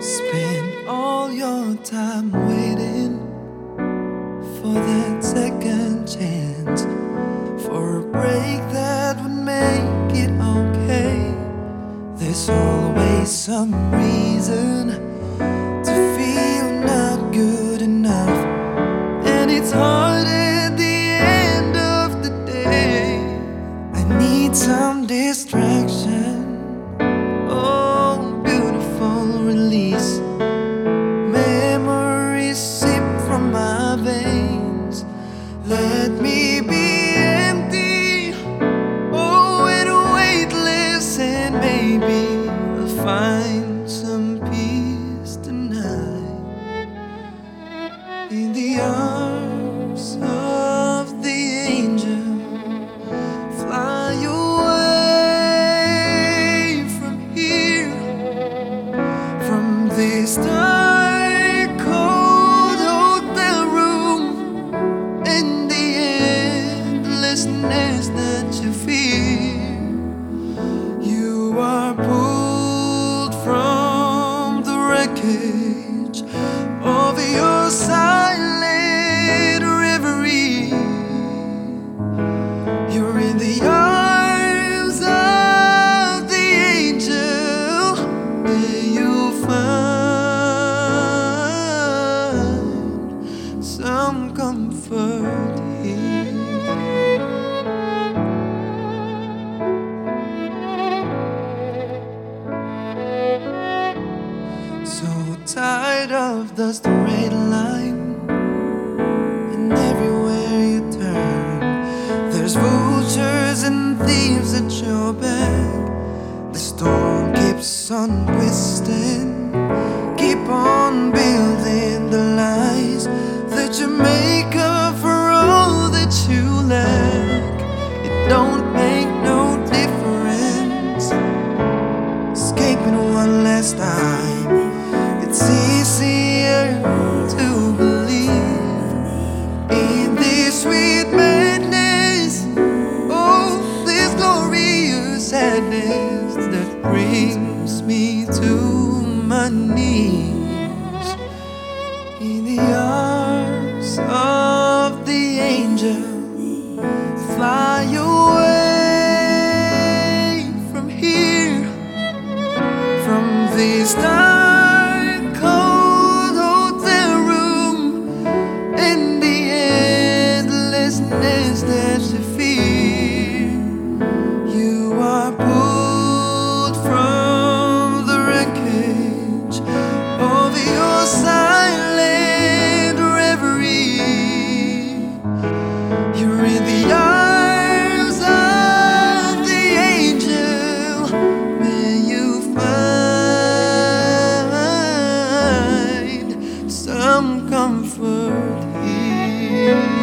Spend all your time waiting for that second chance, for a break that would make it okay. There's always some reason to feel not good enough, and it's hard arms of the angel. Fly away from here, from this dark, cold hotel room, and the endlessness that you feel. You are pulled from the wreckage of your silent some comfort here. So tired of the straight line, and everywhere you turn, there's vultures and thieves at your back. The storm keeps on twisting, keep on building you make up for all that you lack. It don't make no difference escaping one last time. It's easier to believe in this sweet madness. Oh, this glorious sadness that brings me to my knees some comfort here.